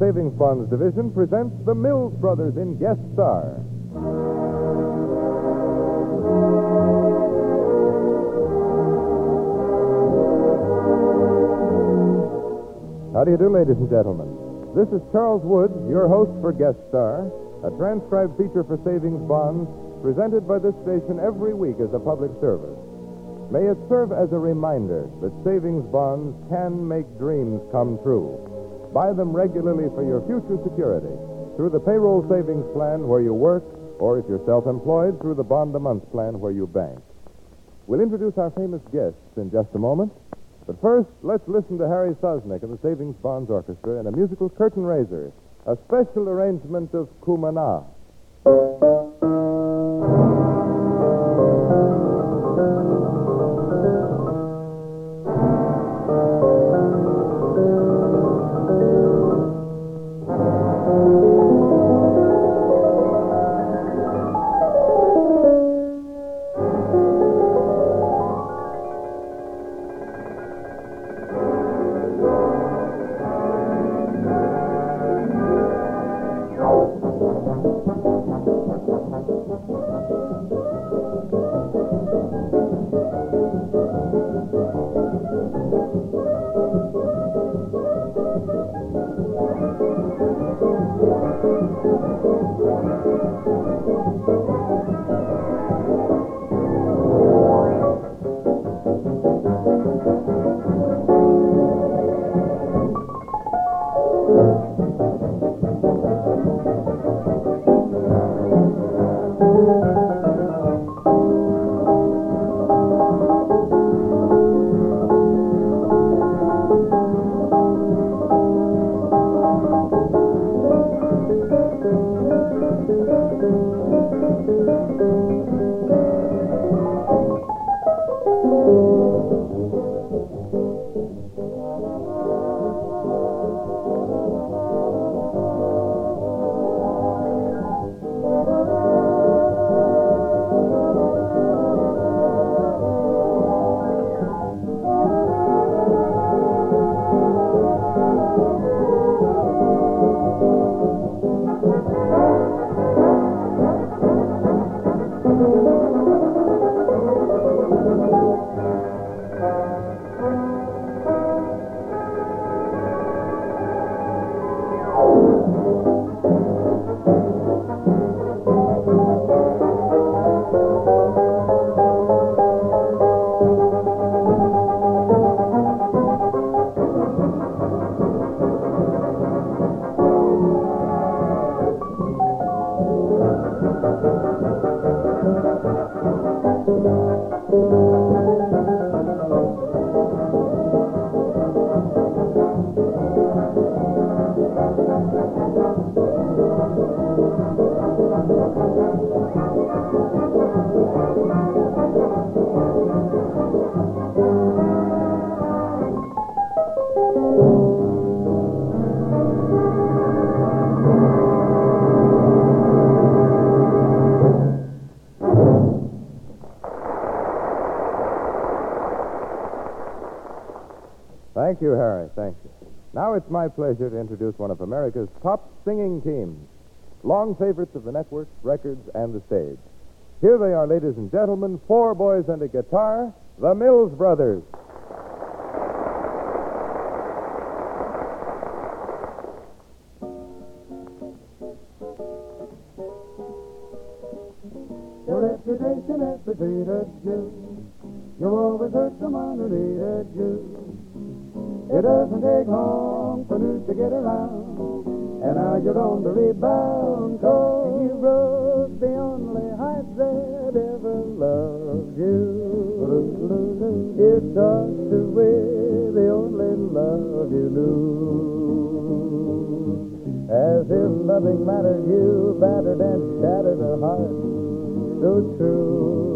Savings Bonds Division presents the Mills Brothers in Guest Star. How do you do, ladies and gentlemen? This is Charles Wood, your host for Guest Star, a transcribed feature for Savings Bonds presented by this station every week as a public service. May it serve as a reminder that savings bonds can make dreams come true. Buy them regularly for your future security through the payroll savings plan where you work, or if you're self employed, through the bond a month plan where you bank. We'll introduce our famous guests in just a moment. But first, let's listen to Harry Sosnick and the Savings Bonds Orchestra in a musical curtain raiser, a special arrangement of Cumana. Harry. Thank you. Now it's my pleasure to introduce one of America's top singing teams, long favorites of the networks, records, and the stage. Here they are, ladies and gentlemen, four boys and a guitar, the Mills Brothers. Your reputation has defeated you. You always hurt someone who needed you. It doesn't take long for news to get around. And now you're on the rebound cause you broke the only heart that ever loved you. You tossed away the only love you knew. As if nothing mattered, you battered and shattered a heart so true.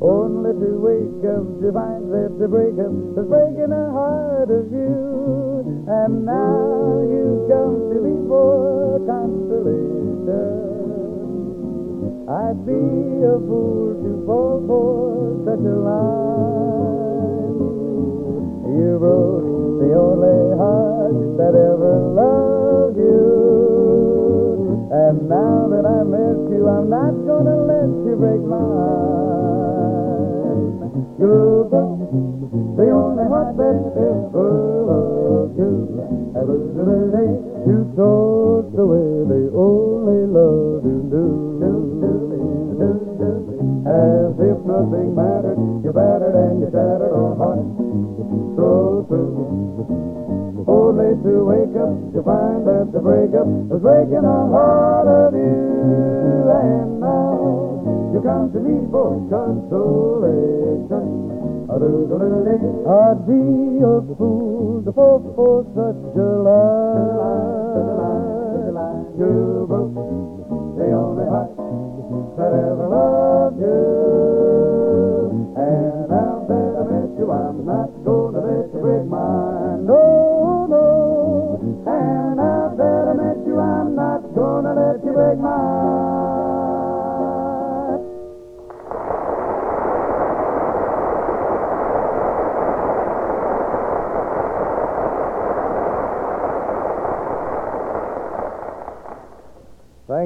Only to wake up to find that the breakup is breaking a heart of you. And now you come to me for consolation. I'd be a fool to fall for such a line. You broke the only heart that ever loved you. And now that I met you, I'm not gonna let you break mine. You broke the only that ever loved you. And today you told the way the only love you knew. As if nothing mattered, you battered and you shattered our heart so true. Only to wake up to find that the breakup was breaking the heart of you. And now you come to me for consolation. A fool to fall for such a lie.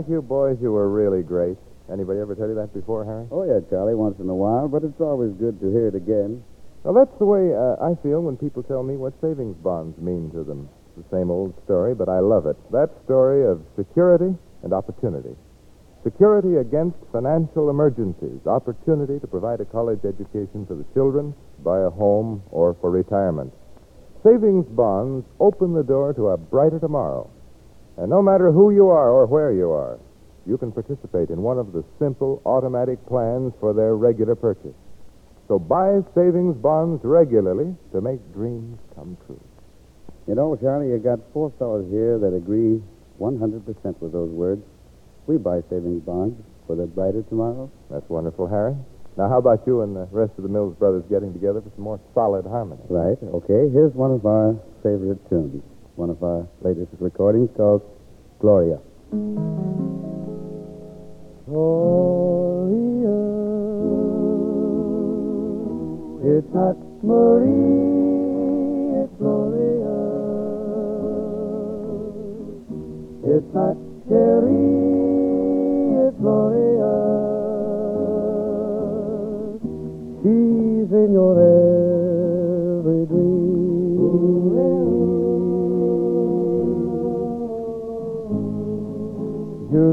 Thank you, boys. You were really great. Anybody ever tell you that before, Harry? Oh, yeah, Charlie, once in a while, but it's always good to hear it again. Well, that's the way uh, I feel when people tell me what savings bonds mean to them. It's the same old story, but I love it. That story of security and opportunity. Security against financial emergencies, opportunity to provide a college education for the children, buy a home, or for retirement. Savings bonds open the door to a brighter tomorrow. And no matter who you are or where you are, you can participate in one of the simple automatic plans for their regular purchase. So buy savings bonds regularly to make dreams come true. You know, Charlie, you got four fellows here that agree 100% with those words. We buy savings bonds for the brighter tomorrow. That's wonderful, Harry. Now, how about you and the rest of the Mills brothers getting together for some more solid harmony? Right, okay. Here's one of our favorite tunes, one of our latest recordings called Gloria. Gloria. It's not Marie, it's Gloria. It's not Sherry, it's Gloria.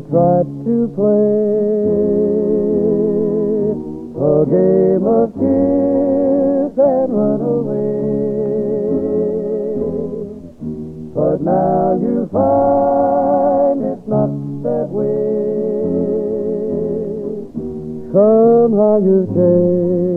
Tried to play a game of kiss and run away. But now you find it's not that way. Somehow you've changed,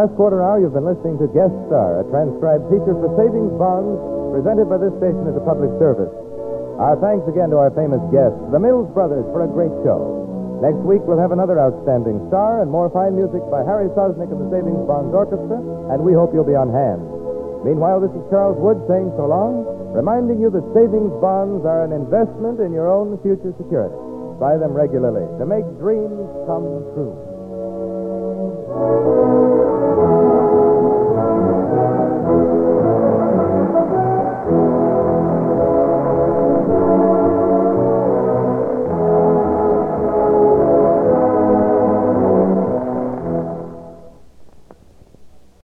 past quarter hour, you've been listening to Guest Star, a transcribed feature for savings bonds presented by this station as a public service. Our thanks again to our famous guests, the Mills Brothers, for a great show. Next week, we'll have another outstanding star and more fine music by Harry Sosnick and the Savings Bonds Orchestra, and we hope you'll be on hand. Meanwhile, this is Charles Wood saying so long, reminding you that savings bonds are an investment in your own future security. Buy them regularly to make dreams come true.